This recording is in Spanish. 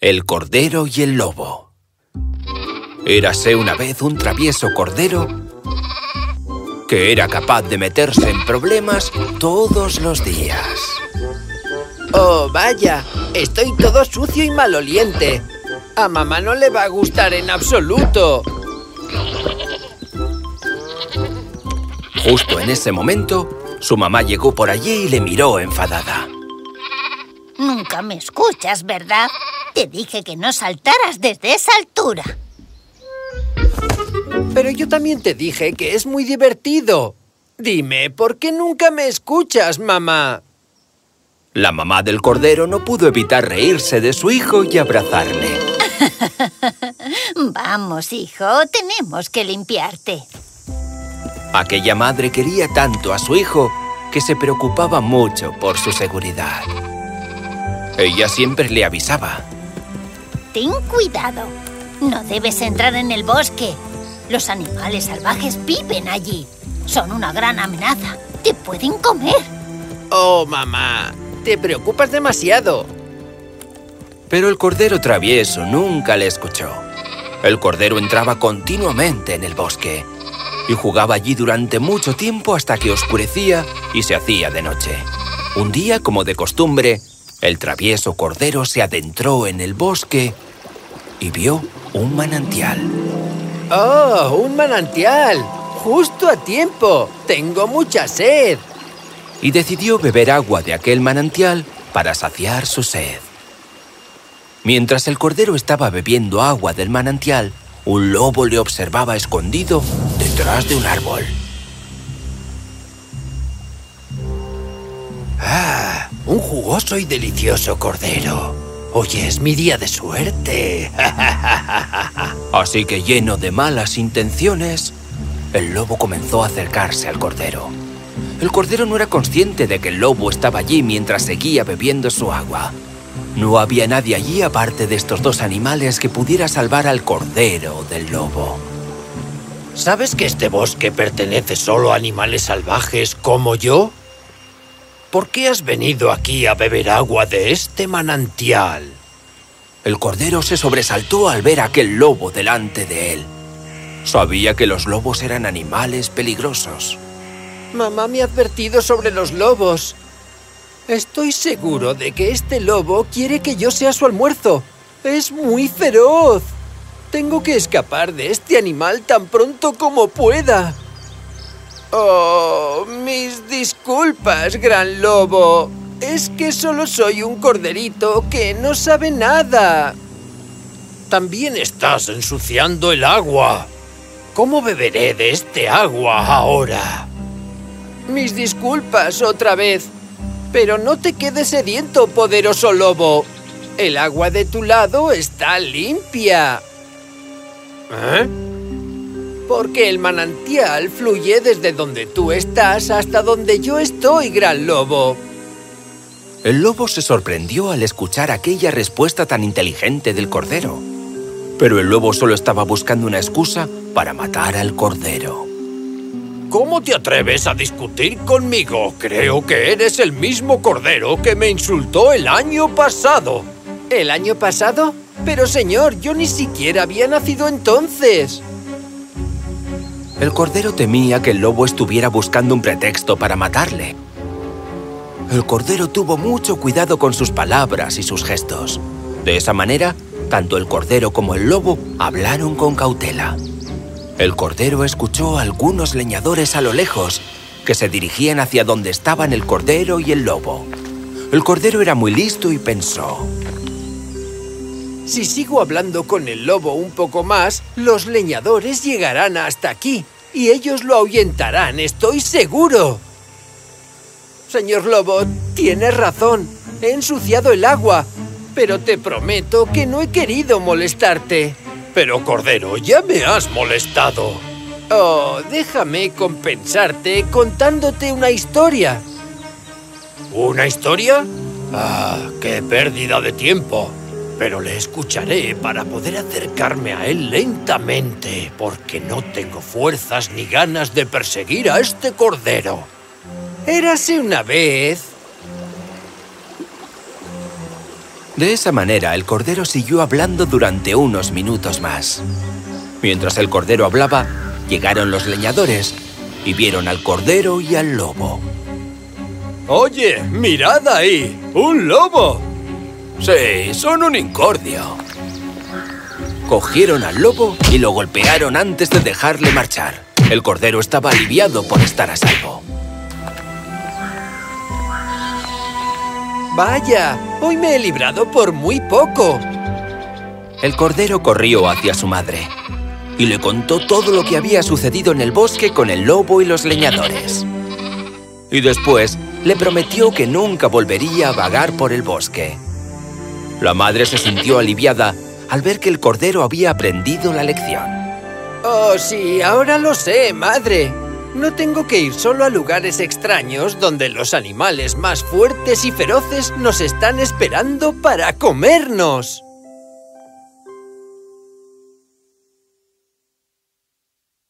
El cordero y el lobo Érase una vez un travieso cordero que era capaz de meterse en problemas todos los días. ¡Oh, vaya! Estoy todo sucio y maloliente. A mamá no le va a gustar en absoluto. Justo en ese momento, su mamá llegó por allí y le miró enfadada. Nunca me escuchas, ¿verdad? Te dije que no saltaras desde esa altura. Pero yo también te dije que es muy divertido. Dime, ¿por qué nunca me escuchas, mamá? La mamá del cordero no pudo evitar reírse de su hijo y abrazarle. Vamos, hijo, tenemos que limpiarte. Aquella madre quería tanto a su hijo que se preocupaba mucho por su seguridad. Ella siempre le avisaba. Ten cuidado. No debes entrar en el bosque. Los animales salvajes viven allí. Son una gran amenaza. Te pueden comer. Oh, mamá. Te preocupas demasiado. Pero el cordero travieso nunca le escuchó. El cordero entraba continuamente en el bosque y jugaba allí durante mucho tiempo hasta que oscurecía y se hacía de noche. Un día, como de costumbre, el travieso cordero se adentró en el bosque y vio un manantial. ¡Oh, un manantial! ¡Justo a tiempo! ¡Tengo mucha sed! Y decidió beber agua de aquel manantial para saciar su sed. Mientras el cordero estaba bebiendo agua del manantial, un lobo le observaba escondido detrás de un árbol. ¡Ah! Jugoso y delicioso cordero. Hoy es mi día de suerte. Así que lleno de malas intenciones, el lobo comenzó a acercarse al cordero. El cordero no era consciente de que el lobo estaba allí mientras seguía bebiendo su agua. No había nadie allí aparte de estos dos animales que pudiera salvar al cordero del lobo. ¿Sabes que este bosque pertenece solo a animales salvajes como yo? ¿Por qué has venido aquí a beber agua de este manantial? El cordero se sobresaltó al ver aquel lobo delante de él. Sabía que los lobos eran animales peligrosos. Mamá me ha advertido sobre los lobos. Estoy seguro de que este lobo quiere que yo sea su almuerzo. ¡Es muy feroz! Tengo que escapar de este animal tan pronto como pueda. Oh, mis disculpas, gran lobo. Es que solo soy un corderito que no sabe nada. También estás ensuciando el agua. ¿Cómo beberé de este agua ahora? Mis disculpas otra vez. Pero no te quedes sediento, poderoso lobo. El agua de tu lado está limpia. ¿Eh? Porque el manantial fluye desde donde tú estás hasta donde yo estoy, gran lobo. El lobo se sorprendió al escuchar aquella respuesta tan inteligente del cordero. Pero el lobo solo estaba buscando una excusa para matar al cordero. ¿Cómo te atreves a discutir conmigo? Creo que eres el mismo cordero que me insultó el año pasado. ¿El año pasado? Pero señor, yo ni siquiera había nacido entonces. El cordero temía que el lobo estuviera buscando un pretexto para matarle. El cordero tuvo mucho cuidado con sus palabras y sus gestos. De esa manera, tanto el cordero como el lobo hablaron con cautela. El cordero escuchó a algunos leñadores a lo lejos que se dirigían hacia donde estaban el cordero y el lobo. El cordero era muy listo y pensó... Si sigo hablando con el lobo un poco más, los leñadores llegarán hasta aquí y ellos lo ahuyentarán, estoy seguro. Señor Lobo, tienes razón. He ensuciado el agua, pero te prometo que no he querido molestarte. Pero, Cordero, ya me has molestado. Oh, déjame compensarte contándote una historia. ¿Una historia? Ah, qué pérdida de tiempo. Pero le escucharé para poder acercarme a él lentamente, porque no tengo fuerzas ni ganas de perseguir a este cordero. Érase una vez... De esa manera, el cordero siguió hablando durante unos minutos más. Mientras el cordero hablaba, llegaron los leñadores y vieron al cordero y al lobo. ¡Oye, mirad ahí! ¡Un lobo! Sí, son un incordio. Cogieron al lobo y lo golpearon antes de dejarle marchar. El cordero estaba aliviado por estar a salvo. ¡Vaya! Hoy me he librado por muy poco. El cordero corrió hacia su madre y le contó todo lo que había sucedido en el bosque con el lobo y los leñadores. Y después le prometió que nunca volvería a vagar por el bosque. La madre se sintió aliviada al ver que el cordero había aprendido la lección. Oh, sí, ahora lo sé, madre. No tengo que ir solo a lugares extraños donde los animales más fuertes y feroces nos están esperando para comernos.